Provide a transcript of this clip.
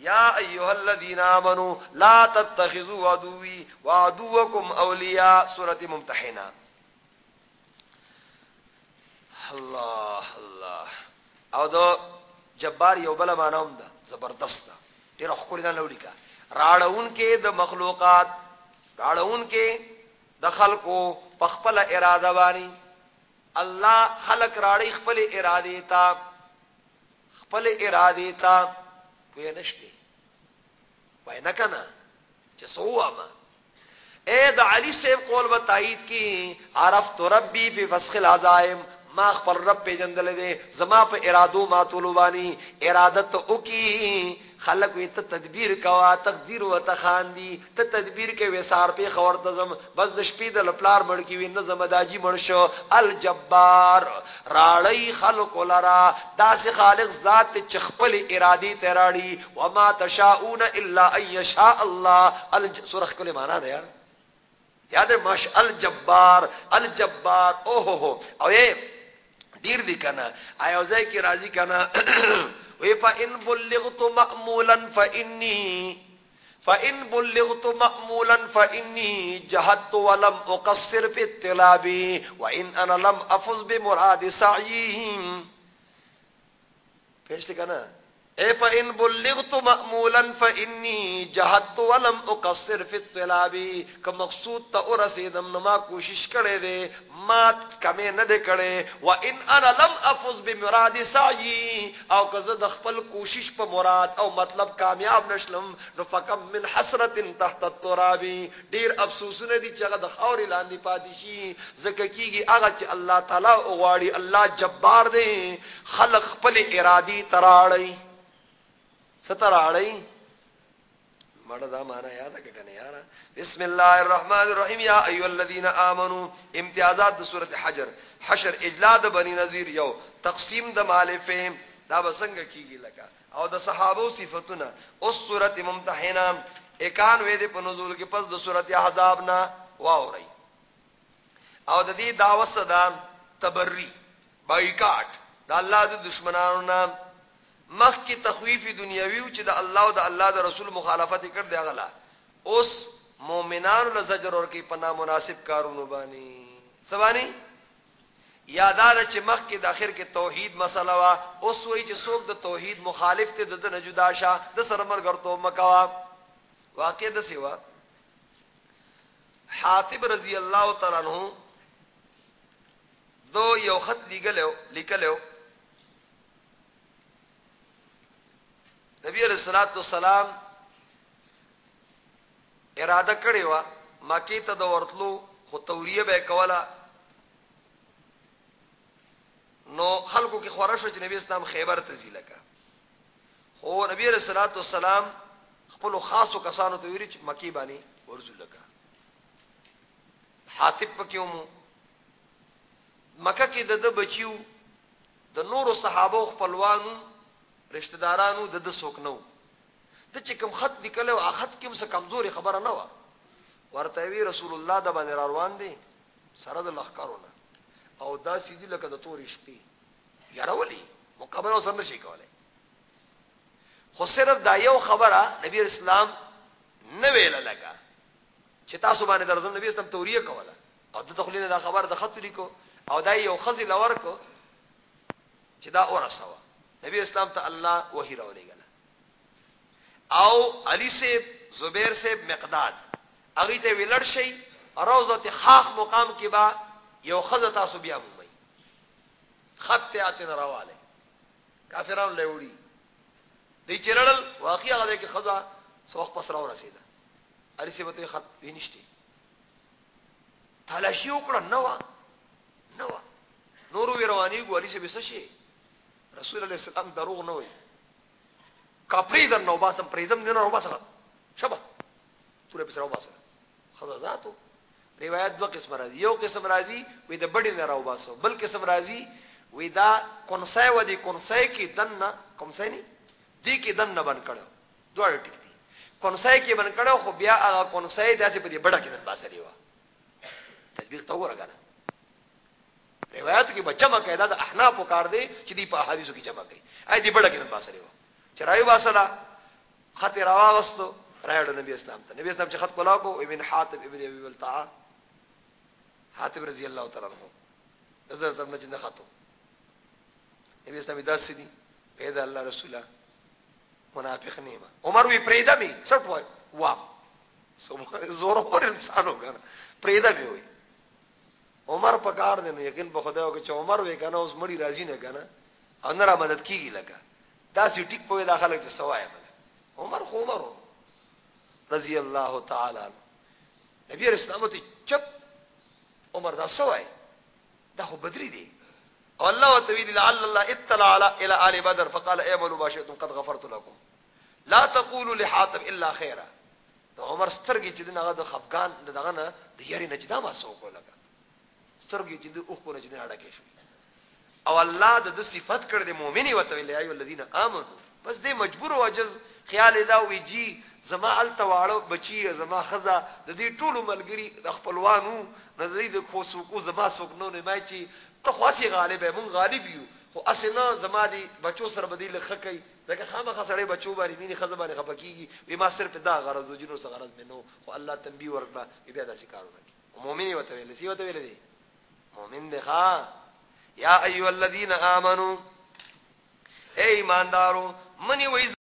یا ایها الذين امنوا لا تتخذوا عدوي وعدوكم اولیاء سوره ممتحنه الله الله. او دو جبار یو بل مانوم ده، زبردست ډیر خوري نه لولیکا راړون کې د مخلوقات راړون کې د خلقو پخپل اراده وانی الله خلق راړي خپل اراده تا خپل اراده تا پوی نشته وای نه کنه چې سوما اے د علی سے قول و تایید کی عرفت ربی فی فسخ العزائم ما خپل رب پیجندل دے زما په ارادو ما طولوانی ارادت او کی خلق وی ته تدبیر کوا، تقدیر و تخاندی ته تدبیر کې وسار په خور تزم بس د شپې د لپلار مړ کی وین زمداجی مړ شو. الجبار، راړی خلق لرا. داس خالق ذات چخپل ارادي تراړي وما تشاؤون الا ان يشاء الله. سورخ کله معنا ده یار. یاد مش الجبار. الجبار او هو هو او ډیر دي کنه. ایوځای کی راضی کنه؟ وی فان بلغت مامولا فإني فإن بلغت مامولا فإني جهدت ولم أقصر في الطلاب وإن أنا لم أفز بمراد سعيهم. پیش لکھا اے فإن بلغت مأمولا فإني جهدت ولم اقصر في الطلاب که مقصود ته ورسیدم نو ما کوشش کړې ده ما کمې نه ده کړې و ان انا لم افز بمراد سعي او که زه د خپل کوشش په مراد او مطلب کامیاب نشلم، نو فکم من حسرت تحت التراب ډیر افسوسونه دي چې هغه د خاورې لاندې پاتې شي زکه کیږي هغه چې الله تعالی او غواړي الله جبار دی خلق خپل ارادي تراړي ستر اړای مړه دا معنا یاد کنه یار، بسم الله الرحمن الرحیم، یا ایو الذین آمنو، امتیازات د سوره حجر، حشر، اجلاد بنی نذیر یو، تقسیم د مالفه دا بسنګ کیږي لکه؟ او د صحابه صفاتونه اوس سوره ممتحنه 91 د په نزول کې، پس د سوره احزاب نه واوري او د دې دعوت صدا تبری، بایکاټ، د الله د دشمنانو نام مخ کی تخویف دنیاوی چې د الله او د الله د رسول مخالفت کړ دی غلا اوس مؤمنانو له زجر ور کی پنا مناسب کارونو باندې. سبانی یادار چې مخ کې د اخر کې توحید مسله وا اوس وای چې څوک د توحید مخالف ته د نه جدا شه، د سرمر ګرځو مکوا واقع د سیوا حاتب رضی الله تعالی عنہ دو یو خط لیکلو لیکلو نبی علیہ الصلوۃ والسلام اراده کړې و مکی ته د ورتلو خو توریه به کوله. نو خلکو کې خورش چې نبی اسلام خیبر ته ځي لکه. خو نبی علیہ الصلوۃ والسلام خپل خاصو کسانو ته ویری چې مکی باندې ورزو لکه. حاتب پکې مو مکه کې د بچیو د نورو صحابه خپلوانو رشتہ دارانو د د سوک نو د چې کوم خط نکلو خط کوم څه کمزوري خبره نه و ورته وی رسول الله د باندې روان دي سره د لخرونه او دا سیدی لکه د تورې شپې. یارولي مقابله سره نشي کولای. خو صرف دا یو خبره نبی اسلام نه ویل لگا چې تاسو باندې درځم نبی اسلام توریه کوله. او د تخلینه دا خبر د خط لیکو. او دا یو خزي لور کو چې دا اورسوه نبی اسلام ته الله وحی راولېګل او علی سے زبیر سے مقداد. اغه ته ویلړ شي روزه خاص مقام کې با یو خزه تاسو بیا مومي خط ته اتن راواله کافرانو لوړي دی چرړل واقعي هغه کې خزه سوخ پس راو رسیدا علی سے وته خط وینشتي تلاشي وکړه نو نو نورو رواني ګو علی سے بسشي رسول الله السلام دروغ نه وي کپری در نو باسم پریدم نه نو باسم شبا توره په سره باسم خدا ذاتو روایت دو قسم راځي یو قسم راځي وې د بډې نه راو باسو بل قسم راځي وې دا کونسای و دي کونسای کې دنه کونسای نه دي کې دنه بن کړو دوه ټیک دي کونسای کې بن کړو خو بیا هغه کونسای داسې په دې بډه کې نن باسري و تطبیق تو ورغله روایت کې بچما قاعده د احناف کار دی چې دی په احادیثو کې جمع کړي. اې دی بڑا کې نه باسره و چرایو باسلا خط راوغستو رايړ نبی اسلام ته. نبی اسلام چې خط کولا کو، ابن حاتم ابن ابي بلتع حاتم رضی الله تعالی عنہ. حضرت ابن جن خطو. نبی اسلام داس دي پیدا الله رسوله منافق نیمه عمر وی پریدا می څټ وای وا زور اور انسان ہوگا نا پریدا می وای عمر پکار دے، نو یقین په خدای او چې عمر وی کنه اوس مړی راځي نه کنه ان را مدد کیږي لگا دا سی ټیک په داخله کې سوای عمر خو عمر رضی الله تعالی نبی رسول الله ته چپ. عمر دا سوای. دا خو بدری دی. او الله وتعالى لعل الله اطلع على الى ال بدر، فقال اعملوا ما شئتم قد غفرت لكم. لا تقولوا لحاتم الا خيرا. عمر سترګې چې دغه د خفغان دغه نه، د یاري نجدا ما سو کو لگا سترګې چې د اوخ کو نجدا اړه شو او الله د صفات کړ د مؤمنی وته ویل ایو الذین امنوا بس دې مجبور او عجز خیال دا وی جی زما ال تواړو بچی زما خزا د دې ټولو ملګری د خپلوانو د دې د خوسوکو زما سوک نو نه مای چی ته خاصی غالب مون غالب یو. خو اسنه زما دی بچو سره بدیل خکې دغه خامخ سره بچو باندې مینه خزه باندې خپکیږي وی ما صرف دا غرض جنو سره غرض منو خو الله تنبیه ورکړه بیا دا شکارونه کی مؤمنی وته ویل سی وته ویل دی مؤمن دی ښا یا ایو الذین آمنو اے ایماندارو منی وای